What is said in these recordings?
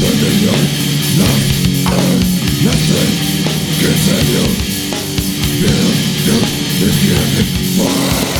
Continue. Build, build, build, build, build, you. build, build, build, build,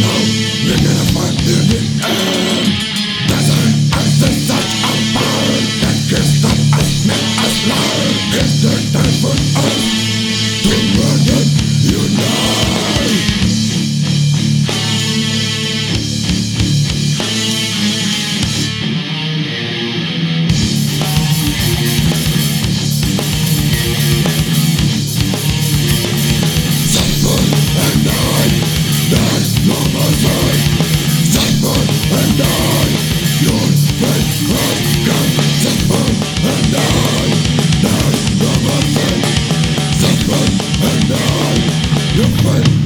no, you're gonna find. different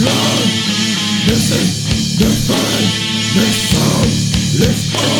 Lord, this is the fun, this song, let's all